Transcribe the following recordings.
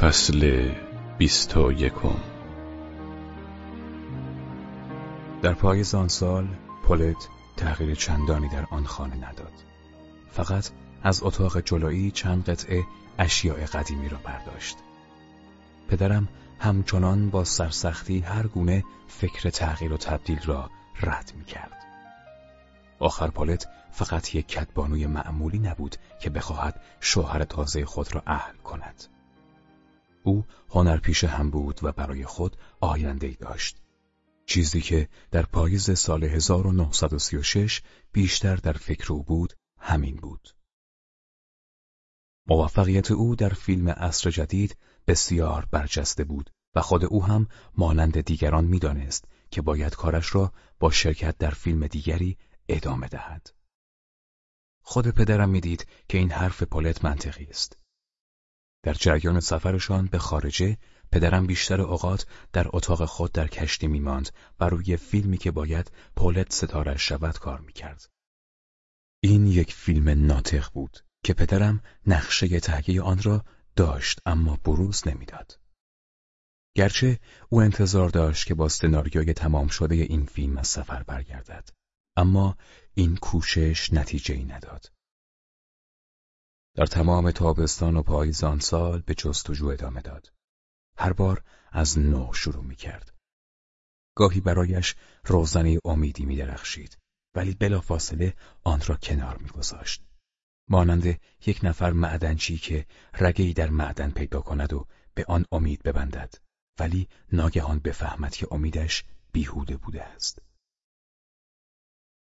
فصل بیست و یکم در پاییز آن سال پولت تغییر چندانی در آن خانه نداد فقط از اتاق جلویی چند قطعه اشیاء قدیمی را برداشت پدرم همچنان با سرسختی هر گونه فکر تغییر و تبدیل را رد می کرد. آخر پولت فقط یک کتبانوی معمولی نبود که بخواهد شوهر تازه خود را اهل کند. او هنرپیشه هم بود و برای خود آینده داشت. چیزی که در پاییز سال 1936 بیشتر در فکر او بود همین بود. موفقیت او در فیلم اصر جدید بسیار برجسته بود و خود او هم مانند دیگران می‌دانست که باید کارش را با شرکت در فیلم دیگری ادامه دهد. خود پدرم می‌دید که این حرف پولت منطقی است. در جریان سفرشان به خارجه پدرم بیشتر اوقات در اتاق خود در کشتی میماند و روی فیلمی که باید پولت ستاره شود کار می‌کرد. این یک فیلم ناطق بود که پدرم نقشه تهیه آن را داشت اما بروز نمی‌داد. گرچه او انتظار داشت که با سناریوی تمام شده این فیلم از سفر برگردد اما این کوشش نتیجه ای نداد. در تمام تابستان و پاییز آن سال به جستجو ادامه داد. هر بار از نو شروع می کرد. گاهی برایش روزنه امیدی می درخشید ولی بلافاصله آن را کنار می گذاشت. مانند یک نفر معدنچی که رگهی در معدن پیدا کند و به آن امید ببندد ولی ناگهان بفهمد که امیدش بیهوده بوده است.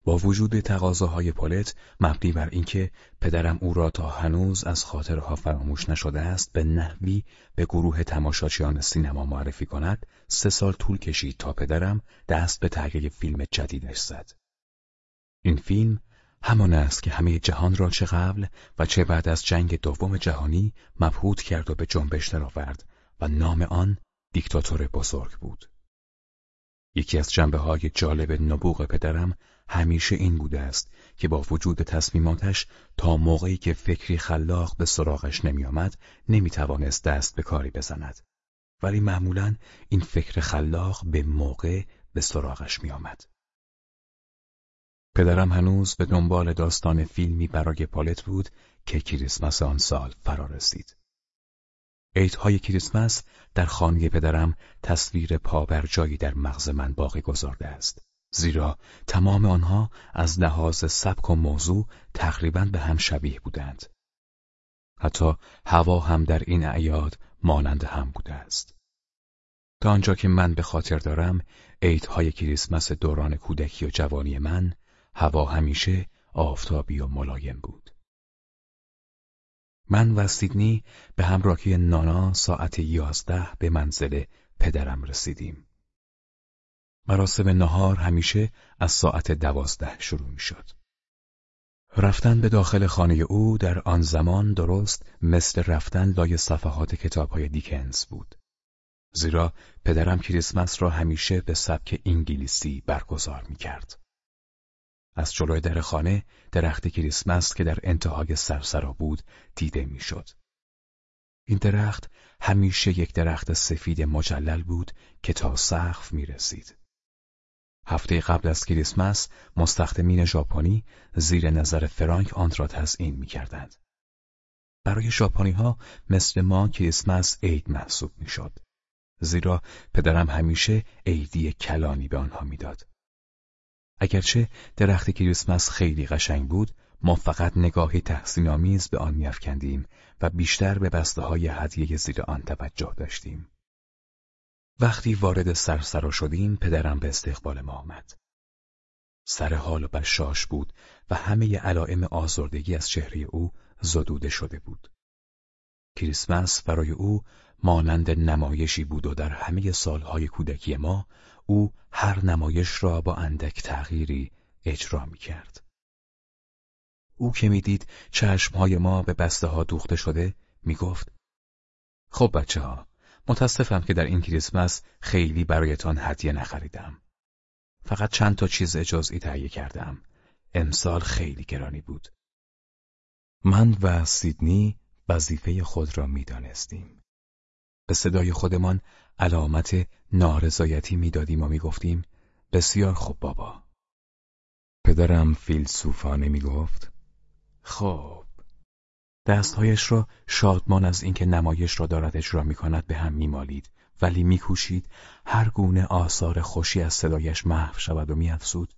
با وجود تقاضاهای پولت مبنی بر اینکه پدرم او را تا هنوز از خاطرها فراموش نشده است به نحوی به گروه تماشاچیان سینما معرفی کند سه سال طول کشید تا پدرم دست به تهیه فیلم جدیدش زد این فیلم همان است که همه جهان را چه قبل و چه بعد از جنگ دوم جهانی مبهوت کرد و به جنبش درآورد و نام آن دیکتاتور بزرگ بود. یکی از جنبه های جالب نبوغ پدرم همیشه این بوده است که با وجود تصمیماتش تا موقعی که فکری خلاق به سراغش نمیآمد نمی‌توانست دست به کاری بزند. ولی معمولا این فکر خلاق به موقع به سراغش میآمد. پدرم هنوز به دنبال داستان فیلمی برای پالت بود که کریسمس آن سال فرا رسید. عیدهای کریسمس در خانه پدرم تصویر پابرجایی در مغز من باقی گذارده است. زیرا تمام آنها از لحاظ سبک و موضوع تقریبا به هم شبیه بودند. حتی هوا هم در این اعیاد مانند هم بوده است. تا آنجا که من به خاطر دارم عیدهای کریسمس دوران کودکی و جوانی من هوا همیشه آفتابی و ملایم بود. من و سیدنی به همراهی نانا ساعت یازده به منزل پدرم رسیدیم. مراسم نهار همیشه از ساعت دوازده شروع می شد. رفتن به داخل خانه او در آن زمان درست مثل رفتن لای صفحات کتابهای دیکنز بود. زیرا پدرم کریسمس را همیشه به سبک انگلیسی برگزار می کرد. از جلوی در خانه درخت کریسمس که در انتهای سرسرا بود دیده می‌شد. این درخت همیشه یک درخت سفید مجلل بود که تا سقف می رسید. هفته قبل از کریسمس مستخدمین ژاپنی زیر نظر فرانک آن را تزئین می کردند. برای ژاپنی ها مثل ما کریسمس عید محسوب می شد. زیرا پدرم همیشه عیدی کلانی به آنها می‌داد. اگرچه درخت کریسمس خیلی قشنگ بود، ما فقط نگاهی تحسین آمیز به آن میافکندیم و بیشتر به بسته های هدیه زیر آن توجه داشتیم. وقتی وارد سرسرا شدیم پدرم به استقبال ما آمد. سر حال و بشاش بود و همه علائم آزردگی از چهره او زدوده شده بود. کریسمس برای او مانند نمایشی بود و در همه سالهای کودکی ما او هر نمایش را با اندک تغییری اجرا می کرد. او که می‌دید چشمهای ما به بسته ها دوخته شده می گفت خب بچه ها متاسفم که در این کریسمس خیلی برایتان هدیه نخریدم. فقط چند تا چیز اجازی تهیه کردم. امسال خیلی گرانی بود. من و سیدنی وظیفه خود را می‌دانستیم. به صدای خودمان علامت نارضایتی می‌دادیم و می‌گفتیم بسیار خوب بابا. پدرم فیلسوفانه می‌گفت خب دستهایش را شادمان از اینکه نمایش را دارد اجرا می کند به هم میمالید ولی میکوشید هر گونه آثار خوشی از صدایش محو شود و میافزود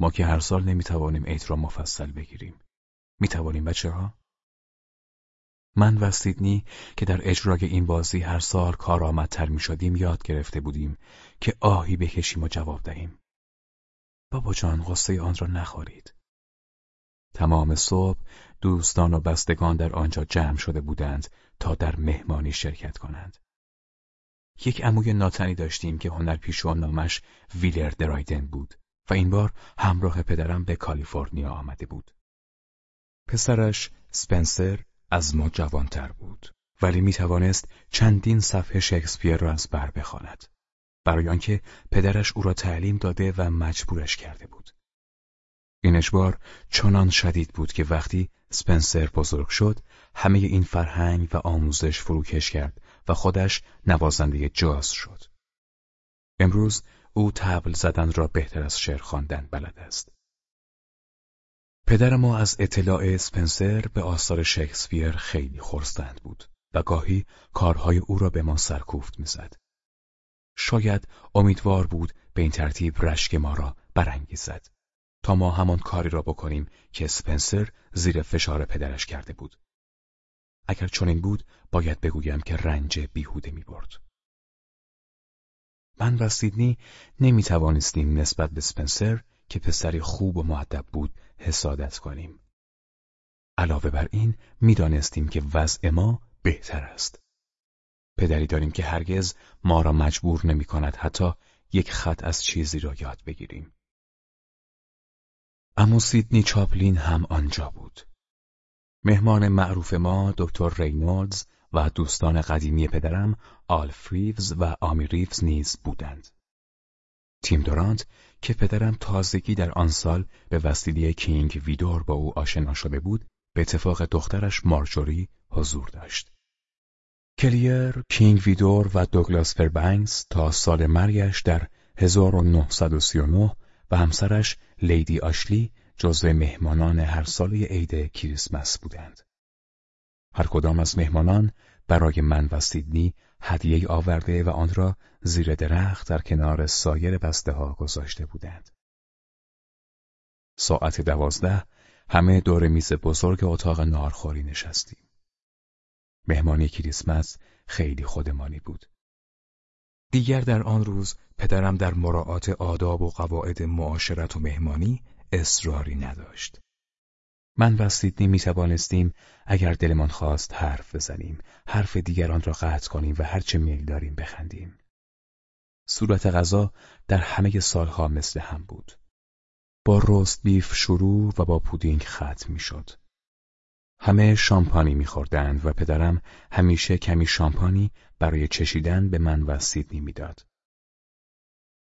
ما که هر سال نمی‌توانیم عید را مفصل بگیریم می‌توانیم بچه ها؟ من و سیدنی که در اجرای این بازی هر سال کارآمدتر می شدیم یاد گرفته بودیم که آهی بکشیم و جواب دهیم. بابا جان غصه آن را نخورید. تمام صبح دوستان و بستگان در آنجا جمع شده بودند تا در مهمانی شرکت کنند. یک عموی ناتنی داشتیم که هنرپیشه نامش ویلر درایدن بود و این بار همراه پدرم به کالیفرنیا آمده بود. پسرش سپنسر از ما جوانتر بود ولی می توانست چندین صفحه شکسپیر را از بر بخواند برای آنکه پدرش او را تعلیم داده و مجبورش کرده بود این اجبار چنان شدید بود که وقتی سپنسر بزرگ شد همه این فرهنگ و آموزش فروکش کرد و خودش نوازنده جاز شد. امروز او تبل زدن را بهتر از شعر خواندن بلد است. پدر ما از اطلاع اسپنسر به آثار شکسپیر خیلی خورستند بود و گاهی کارهای او را به ما سرکوفت می‌زد. شاید امیدوار بود به این ترتیب رشک ما را برانگیزد. تا ما همان کاری را بکنیم که اسپنسر زیر فشار پدرش کرده بود. اگر چنین بود باید بگویم که رنج بیهوده می برد. من و سیدنی نمی توانستیم نسبت به سپنسر که پسری خوب و معدب بود حسادت کنیم. علاوه بر این می‌دانستیم که وضع ما بهتر است. پدری داریم که هرگز ما را مجبور نمی کند حتی یک خط از چیزی را یاد بگیریم. اما سیدنی چاپلین هم آنجا بود. مهمان معروف ما دکتر رینولدز و دوستان قدیمی پدرم آلف ریوز و آمی ریوز نیز بودند. تیم دورانت که پدرم تازگی در آن سال به وسیله کینگ ویدور با او آشنا شده بود به اتفاق دخترش مارجوری حضور داشت. کلیر، کینگ ویدور و دوگلاس فربنکس تا سال مرگش در 1939 و همسرش لیدی آشلی جزو مهمانان هر ساله عید کریسمس بودند. هر کدام از مهمانان برای من و سیدنی هدیه آورده و آن را زیر درخت در کنار سایر بسته ها گذاشته بودند. ساعت دوازده همه دور میز بزرگ اتاق نارخوری نشستیم. مهمانی کریسمس خیلی خودمانی بود. دیگر در آن روز پدرم در مراعات آداب و قواعد معاشرت و مهمانی اصراری نداشت. من و سیدنی می توانستیم اگر دلمان خواست حرف بزنیم، حرف دیگران را قطع کنیم و هرچه میل داریم بخندیم. صورت غذا در همه سالها مثل هم بود. با روست بیف شروع و با پودینگ ختم می‌شد. همه شامپانی میخوردند و پدرم همیشه کمی شامپانی برای چشیدن به من و سیدنی می‌داد.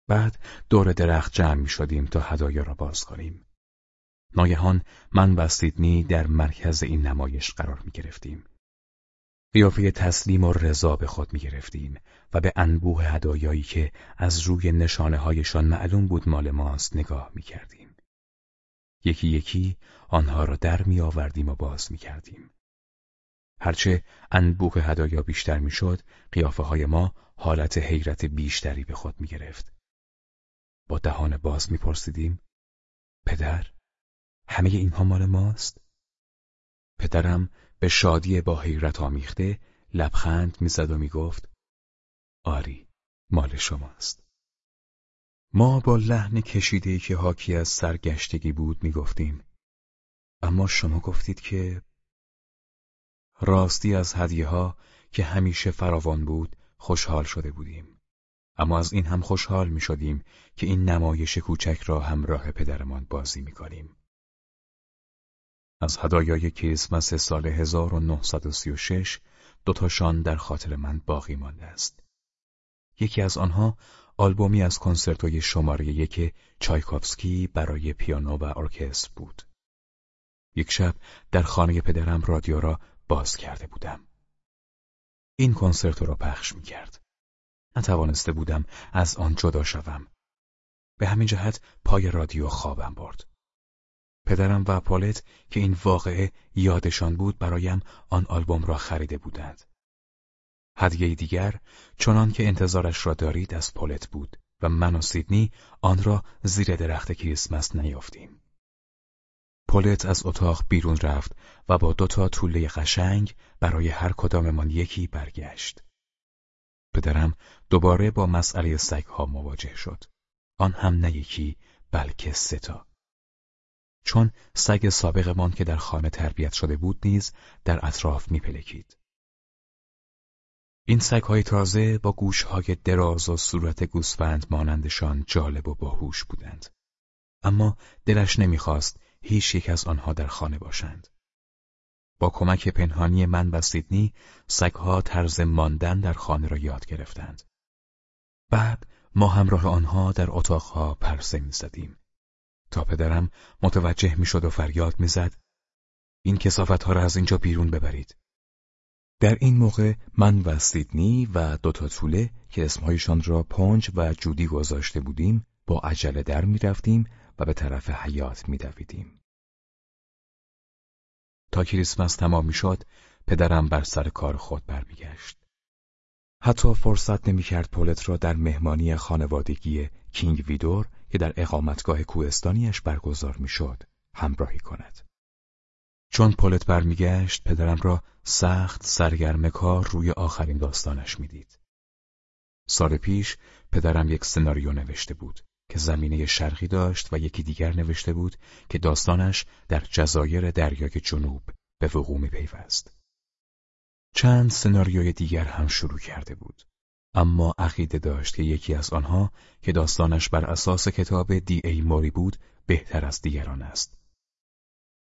بعد دور درخت جمع می شدیم تا هدایا را باز کنیم. ناگهان من و سیدنی در مرکز این نمایش قرار می گرفتیم. قیافه تسلیم و رضا به خود می گرفتیم و به انبوه هدایایی که از روی نشانه هایشان معلوم بود مال ماست نگاه می کردیم. یکی یکی آنها را در می آوردیم و باز می کردیم. هرچه انبوه هدایا بیشتر می شد، قیافه های ما حالت حیرت بیشتری به خود می گرفت. با دهان باز می پرسیدیم پدر؟ همه اینها مال ماست؟ پدرم به شادی با حیرت آمیخته لبخند می‌زد و می‌گفت آری مال شماست ما با لحن کشیده که حاکی از سرگشتگی بود می‌گفتیم اما شما گفتید که راستی از هدیه ها که همیشه فراوان بود خوشحال شده بودیم اما از این هم خوشحال می شدیم که این نمایش کوچک را همراه پدرمان بازی می کنیم. از هدایای کریسمس سال 1936 دوتاشان در خاطر من باقی مانده است. یکی از آنها آلبومی از کنسرتوی شماره یک چایکوفسکی برای پیانو و ارکستر بود. یک شب در خانه پدرم رادیو را باز کرده بودم. این کنسرتو را پخش می کرد. نتوانسته بودم از آن جدا شوم. به همین جهت پای رادیو خوابم برد. پدرم و پالت که این واقعه یادشان بود برایم آن آلبوم را خریده بودند. هدیه دیگر چنان که انتظارش را دارید از پولت بود و من و سیدنی آن را زیر درخت کریسمس نیافتیم. پولت از اتاق بیرون رفت و با دو تا طوله قشنگ برای هر کداممان یکی برگشت. پدرم دوباره با مسئله سگها مواجه شد. آن هم نه یکی بلکه سه تا. چون سگ سابقمان که در خانه تربیت شده بود نیز در اطراف میپلکید. این سگهای تازه با گوشهای دراز و صورت گوسفند مانندشان جالب و باهوش بودند. اما دلش نمی‌خواست هیچ یک از آنها در خانه باشند. با کمک پنهانی من و سیدنی سگها طرز ماندن در خانه را یاد گرفتند. بعد ما همراه آنها در اتاقها پرسه می‌زدیم. تا پدرم متوجه می‌شد و فریاد می‌زد این کسافتها را از اینجا بیرون ببرید. در این موقع من و سیدنی و دوتا طوله که اسمهایشان را پنج و جودی گذاشته بودیم با عجله در می‌رفتیم و به طرف حیات میدویدیم. تا کریسمس تمام می‌شد پدرم بر سر کار خود برمیگشت. حتی فرصت نمی‌کرد پولت را در مهمانی خانوادگی کینگ ویدور که در اقامتگاه کوهستانیش برگزار می‌شد همراهی کند. چون پولت برمیگشت پدرم را سخت سرگرم کار روی آخرین داستانش می‌دید. سال پیش پدرم یک سناریو نوشته بود که زمینه شرقی داشت و یکی دیگر نوشته بود که داستانش در جزایر دریای جنوب به وقوع پیوست. چند سناریوی دیگر هم شروع کرده بود. اما عقیده داشت که یکی از آنها که داستانش بر اساس کتاب دی ای موری بود بهتر از دیگران است.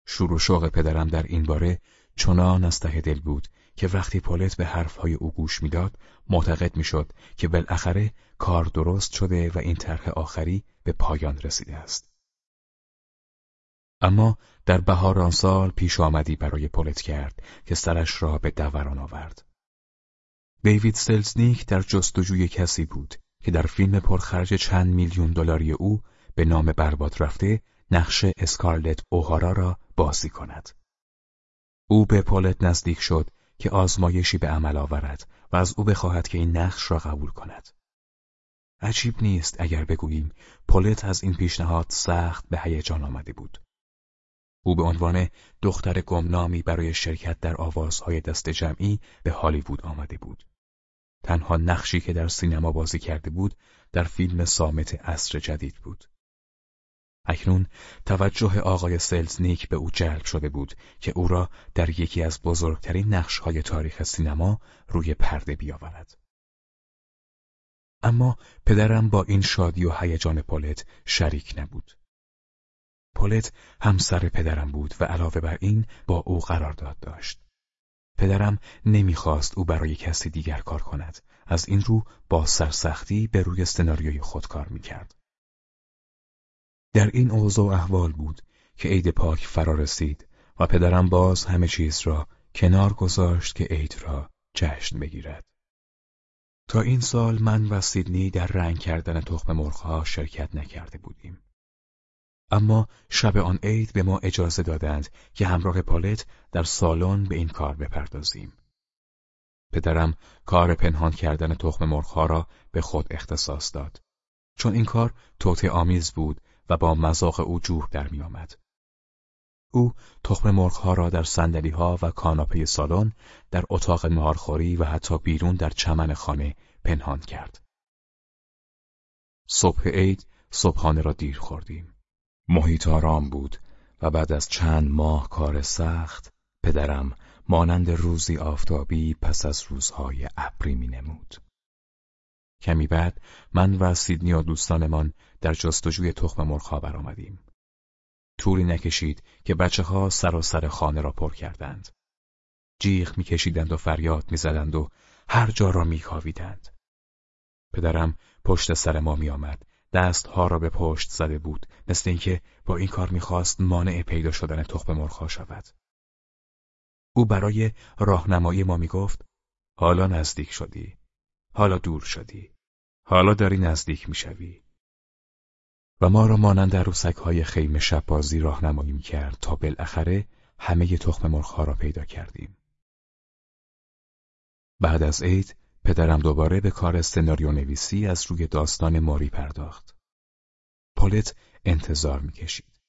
شور و شوق پدرم در این باره چنان از ته دل بود که وقتی پولت به حرفهای او گوش می‌داد معتقد می‌شد که بالاخره کار درست شده و این طرح آخری به پایان رسیده است. اما در بهار آن سال پیش آمدی برای پولت کرد که سرش را به دوران آورد. دیوید سلزنیک در جستجوی کسی بود که در فیلم پرخرج چند میلیون دلاری او به نام برباد رفته نقش اسکارلت اوهارا را بازی کند. او به پولت نزدیک شد که آزمایشی به عمل آورد و از او بخواهد که این نقش را قبول کند. عجیب نیست اگر بگوییم پولت از این پیشنهاد سخت به هیجان آمده بود. او به عنوان دختر گمنامی برای شرکت در آوازهای دست جمعی به هالیوود آمده بود. تنها نقشی که در سینما بازی کرده بود در فیلم سامت عصر جدید بود. اکنون توجه آقای سلزنیک به او جلب شده بود که او را در یکی از بزرگترین نقشهای تاریخ سینما روی پرده بیاورد. اما پدرم با این شادی و هیجان پولت شریک نبود. پولت همسر پدرم بود و علاوه بر این با او قرارداد داشت. پدرم نمی‌خواست او برای کسی دیگر کار کند. از این رو با سرسختی به روی سناریوی خود کار می‌کرد. در این اوضاع احوال بود که عید پاک فرا رسید و پدرم باز همه چیز را کنار گذاشت که عید را جشن بگیرد. تا این سال من و سیدنی در رنگ کردن تخم مرغها شرکت نکرده بودیم. اما شب آن عید به ما اجازه دادند که همراه پالت در سالن به این کار بپردازیم. پدرم کار پنهان کردن تخم مرغها را به خود اختصاص داد. چون این کار توته آمیز بود و با مذاق او جور در می آمد. او تخم مرغها را در ها و کاناپه سالن، در اتاق نهارخوری و حتی بیرون در چمن خانه پنهان کرد. صبح عید صبحانه را دیر خوردیم. محیط آرام بود و بعد از چند ماه کار سخت پدرم مانند روزی آفتابی پس از روزهای ابری می نمود. کمی بعد من و سیدنی و دوستانمان در جستجوی تخم مرغها برآمدیم. طولی نکشید که بچه ها سراسر خانه را پر کردند. جیغ میکشیدند و فریاد می‌زدند و هر جا را میکاویدند. پدرم پشت سر ما میآمد دستها را به پشت زده بود مثل اینکه با این کار می‌خواست مانع پیدا شدن تخم مرغها شود. او برای راهنمایی ما می‌گفت حالا نزدیک شدی حالا دور شدی حالا داری نزدیک می‌شوی و ما را مانند های خیمه شبازی راهنمایی کرد تا بالاخره همه تخم مرغها را پیدا کردیم. بعد از عید پدرم دوباره به کار سناریو نویسی از روی داستان ماری پرداخت. پولت انتظار می‌کشید.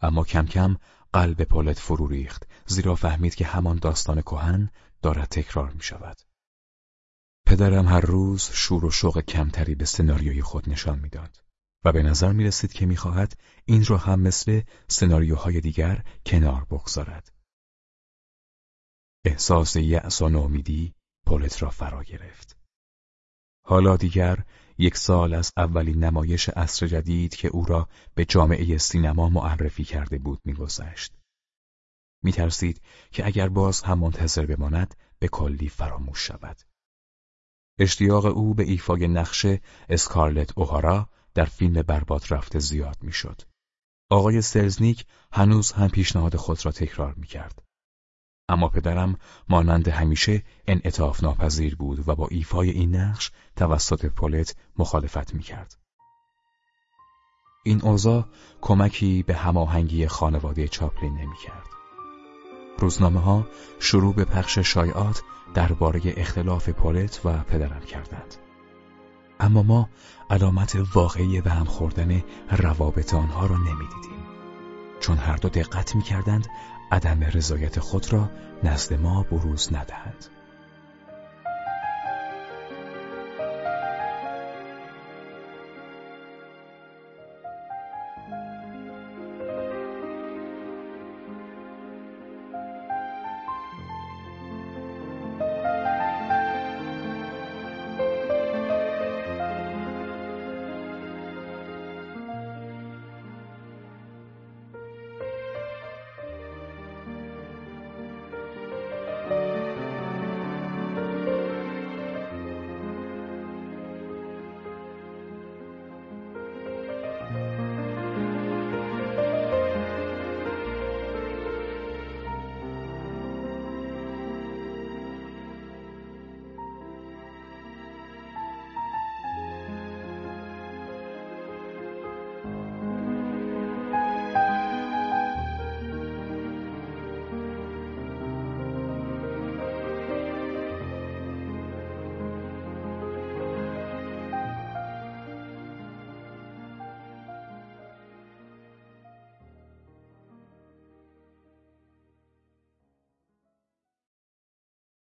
اما کم کم قلب پولت فرو ریخت زیرا فهمید که همان داستان کهن دارد تکرار می شود. پدرم هر روز شور و شوق کمتری به سناریوی خود نشان می‌داد. و به نظر می رسید که می‌خواهد این را هم مثل سناریوهای دیگر کنار بگذارد. احساس یأس و نومیدی پولت را فرا گرفت. حالا دیگر یک سال از اولین نمایش عصر جدید که او را به جامعه سینما معرفی کرده بود میگذشت. میترسید که اگر باز هم منتظر بماند به کلی فراموش شود. اشتیاق او به ایفای نقش اسکارلت اوهارا در فیلم برباد رفته زیاد می‌شد. آقای سلزنیک هنوز هم پیشنهاد خود را تکرار می کرد. اما پدرم مانند همیشه انعطاف ناپذیر بود و با ایفای این نقش توسط پولت مخالفت می کرد. این اوضاع کمکی به هماهنگی خانواده چاپلین نمی کرد. روزنامه ها شروع به پخش شایعات درباره اختلاف پولت و پدرم کردند. اما ما علامت واقعی به هم خوردن روابط آنها را نمی‌دیدیم چون هر دو دقت می‌کردند عدم رضایت خود را نزد ما بروز ندهند